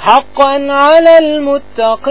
حقا على المتقين.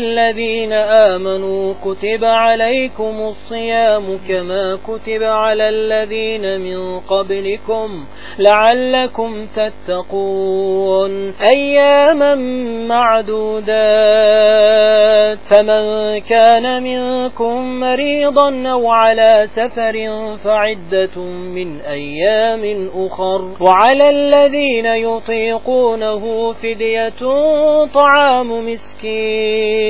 الذين آمنوا كتب عليكم الصيام كما كتب على الذين من قبلكم لعلكم تتقون. أياما معدودات. فمن كان منكم مريضا أو على سفر فعدة من أيام أخر. وعلى الذين يطيقونه فدية طعام مسكين.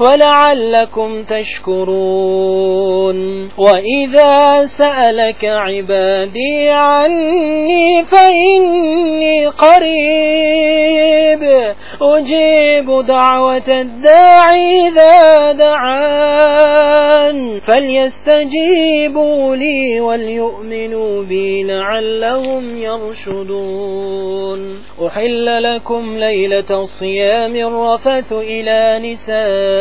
ولعلكم تشكرون وإذا سألك عبادي عني فإني قريب أجيب دعوة الداعي إذا دعان فليستجيبوا لي وليؤمنوا بي لعلهم يرشدون أحل لكم ليلة الصيام الرفث إلى نسائكم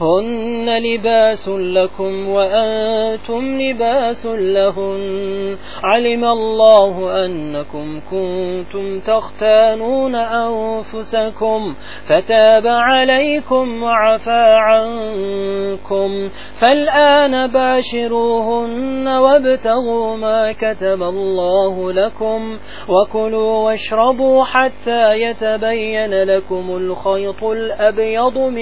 هن لباس لكم وأنتم لباس لهن. علم الله أنكم كنتم تختانون أنفسكم فتاب عليكم وعفى عنكم. فالآن باشروهن وابتغوا ما كتب الله لكم وكلوا واشربوا حتى يتبين لكم الخيط الأبيض من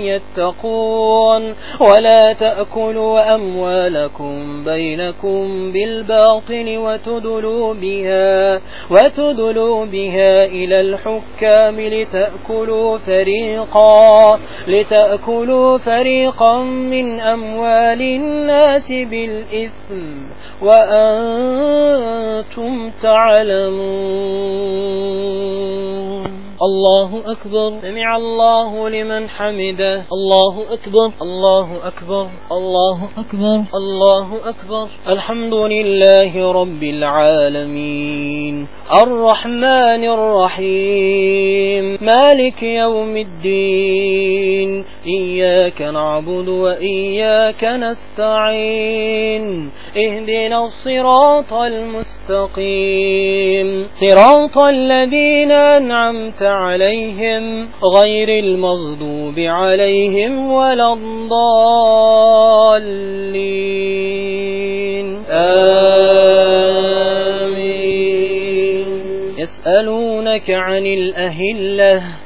يتقون ولا تأكلوا أموالكم بينكم بالباطل وتدلوا بها وتدلوا بها إلى الحكام لتأكلوا فريقا لتأكلوا فريقا من أموال الناس بالإثم وأنتم تعلمون الله أكبر. سمع الله لمن حمده. الله أكبر. الله أكبر. الله أكبر. الله أكبر. الحمد لله رب العالمين. الرحمن الرحيم. مالك يوم الدين. إياك نعبد وإياك نستعين. اهدنا الصراط المستقيم. صراط الذين أنعمت عليهم غير المغضوب عليهم ولا الضالين. آمين. يسألونك عن الأهلة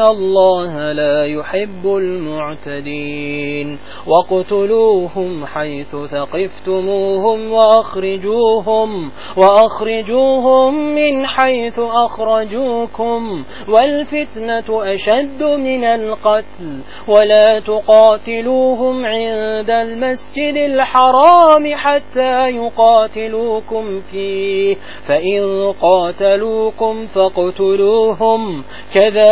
الله لا يحب المعتدين واقتلوهم حيث ثقفتموهم وأخرجوهم وأخرجوهم من حيث أخرجوكم والفتنة أشد من القتل ولا تقاتلوهم عند المسجد الحرام حتى يقاتلوكم فيه فإن قاتلوكم فاقتلوهم كذلك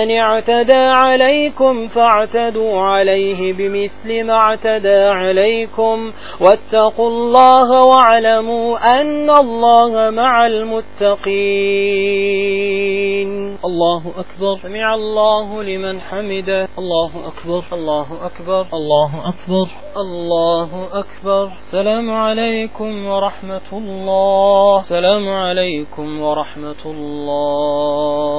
فمن اعتدى عليكم فاعتدوا عليه بمثل ما اعتدى عليكم واتقوا الله واعلموا أن الله مع المتقين الله أكبر. سمع الله لمن حمده. الله أكبر. الله أكبر. الله أكبر. الله أكبر. سلام عليكم ورحمة الله. سلام عليكم ورحمة الله.